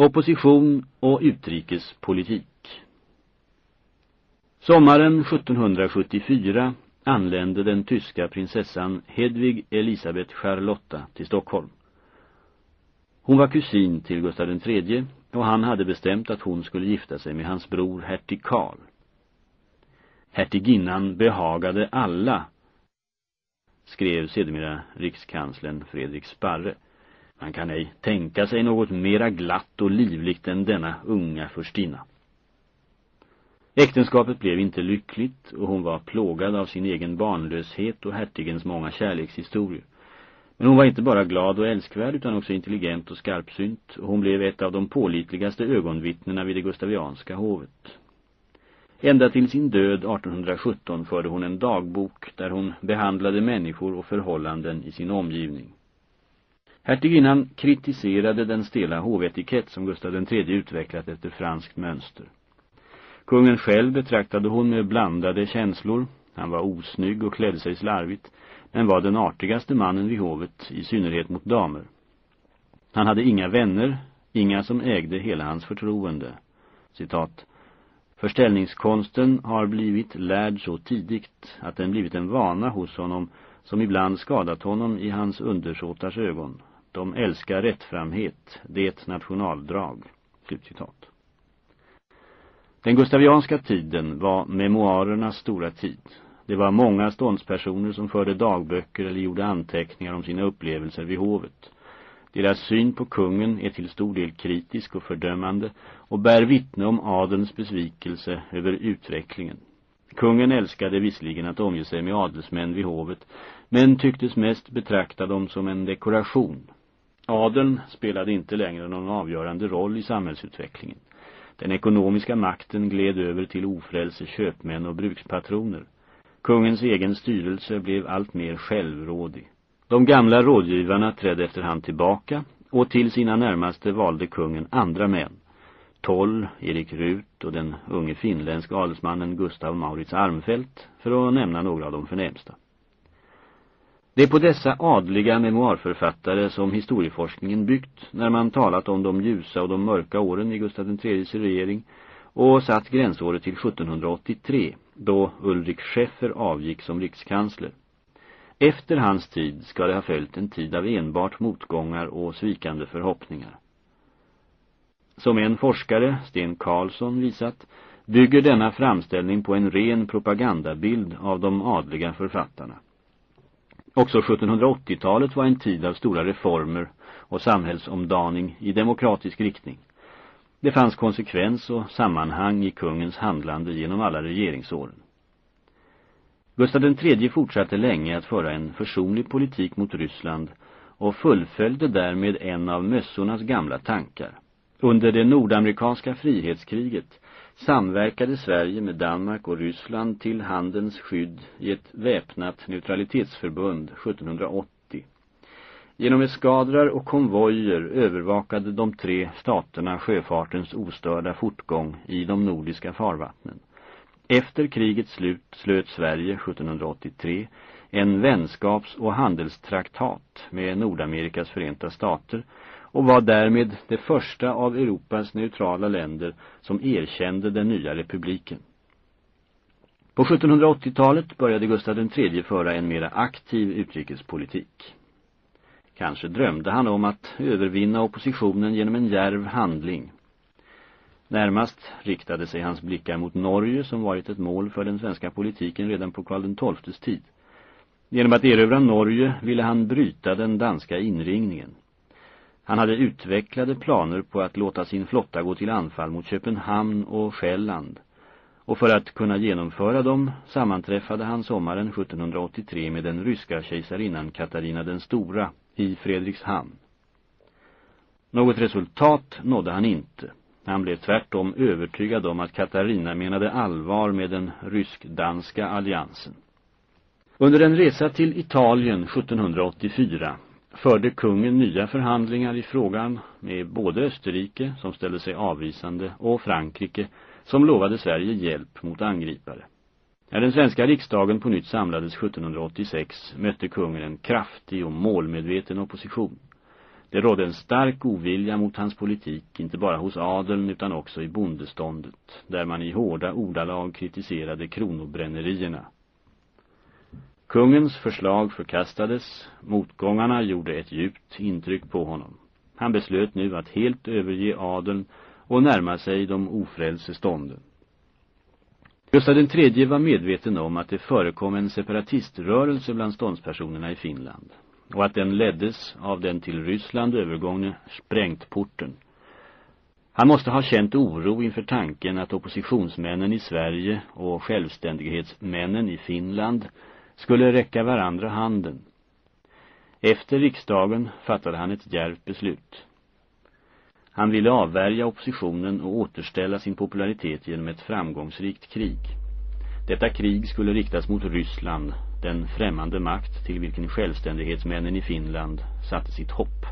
Opposition och utrikespolitik Sommaren 1774 anlände den tyska prinsessan Hedvig Elisabeth Charlotta till Stockholm. Hon var kusin till Gustav III och han hade bestämt att hon skulle gifta sig med hans bror hertig Karl. Hertiginnan behagade alla, skrev sedermera rikskanslern Fredrik Sparre. Man kan ej tänka sig något mera glatt och livligt än denna unga förstinna. Äktenskapet blev inte lyckligt och hon var plågad av sin egen barnlöshet och hertigens många kärlekshistorier. Men hon var inte bara glad och älskvärd utan också intelligent och skarpsynt och hon blev ett av de pålitligaste ögonvittnena vid det gustavianska hovet. Ända till sin död 1817 förde hon en dagbok där hon behandlade människor och förhållanden i sin omgivning. Hertiginnan kritiserade den stela hovetikett som Gustav III utvecklat efter franskt mönster. Kungen själv betraktade hon med blandade känslor. Han var osnygg och klädde sig slarvigt, men var den artigaste mannen vid hovet, i synnerhet mot damer. Han hade inga vänner, inga som ägde hela hans förtroende. Citat. Förställningskonsten har blivit lärd så tidigt att den blivit en vana hos honom som ibland skadat honom i hans undersåtars ögon. De älskar rättframhet, det nationaldrag. Slutcitat. Den gustavianska tiden var memoarernas stora tid. Det var många ståndspersoner som förde dagböcker eller gjorde anteckningar om sina upplevelser vid hovet. Deras syn på kungen är till stor del kritisk och fördömande och bär vittne om adelns besvikelse över utvecklingen. Kungen älskade visserligen att omge sig med adelsmän vid hovet, men tycktes mest betrakta dem som en dekoration. Adeln spelade inte längre någon avgörande roll i samhällsutvecklingen. Den ekonomiska makten gled över till ofrälse köpmän och brukspatroner. Kungens egen styrelse blev allt mer självrådig. De gamla rådgivarna trädde efterhand tillbaka och till sina närmaste valde kungen andra män. Toll, Erik Rut och den unge finländske adelsmannen Gustav Maurits Armfelt för att nämna några av de förnämsta. Det är på dessa adliga memoarförfattare som historieforskningen byggt när man talat om de ljusa och de mörka åren i Gustav IIIs regering och satt gränsåret till 1783 då Ulrik Scheffer avgick som rikskansler. Efter hans tid ska det ha följt en tid av enbart motgångar och svikande förhoppningar. Som en forskare, Sten Karlsson, visat bygger denna framställning på en ren propagandabild av de adliga författarna. Också 1780-talet var en tid av stora reformer och samhällsomdaning i demokratisk riktning. Det fanns konsekvens och sammanhang i kungens handlande genom alla regeringsåren. Gustav III fortsatte länge att föra en försonlig politik mot Ryssland och fullföljde därmed en av mössornas gamla tankar. Under det nordamerikanska frihetskriget samverkade Sverige med Danmark och Ryssland till handens skydd i ett väpnat neutralitetsförbund 1780. Genom eskadrar och konvojer övervakade de tre staterna sjöfartens ostörda fortgång i de nordiska farvattnen. Efter krigets slut slöt Sverige 1783 en vänskaps- och handelstraktat med Nordamerikas förenta stater och var därmed det första av Europas neutrala länder som erkände den nya republiken. På 1780-talet började Gustav III föra en mera aktiv utrikespolitik. Kanske drömde han om att övervinna oppositionen genom en järv handling. Närmast riktade sig hans blickar mot Norge som varit ett mål för den svenska politiken redan på Karl XIIs tid. Genom att erövra Norge ville han bryta den danska inringningen. Han hade utvecklade planer på att låta sin flotta gå till anfall mot Köpenhamn och Själland. Och för att kunna genomföra dem sammanträffade han sommaren 1783 med den ryska kejsarinnan Katarina den Stora i Fredrikshamn. Något resultat nådde han inte. Han blev tvärtom övertygad om att Katarina menade allvar med den rysk-danska alliansen. Under en resa till Italien 1784 förde kungen nya förhandlingar i frågan med både Österrike, som ställde sig avvisande, och Frankrike, som lovade Sverige hjälp mot angripare. När den svenska riksdagen på nytt samlades 1786 mötte kungen en kraftig och målmedveten opposition. Det rådde en stark ovilja mot hans politik, inte bara hos adeln utan också i bondeståndet, där man i hårda ordalag kritiserade kronobrännerierna. Kungens förslag förkastades, motgångarna gjorde ett djupt intryck på honom. Han beslöt nu att helt överge adeln och närma sig de ofrälse stånden. Gustav III var medveten om att det förekom en separatiströrelse bland ståndspersonerna i Finland och att den leddes av den till Ryssland övergångne sprängtporten. Han måste ha känt oro inför tanken att oppositionsmännen i Sverige och självständighetsmännen i Finland skulle räcka varandra handen. Efter riksdagen fattade han ett djärvt beslut. Han ville avvärja oppositionen och återställa sin popularitet genom ett framgångsrikt krig. Detta krig skulle riktas mot Ryssland, den främmande makt till vilken självständighetsmännen i Finland satte sitt hopp.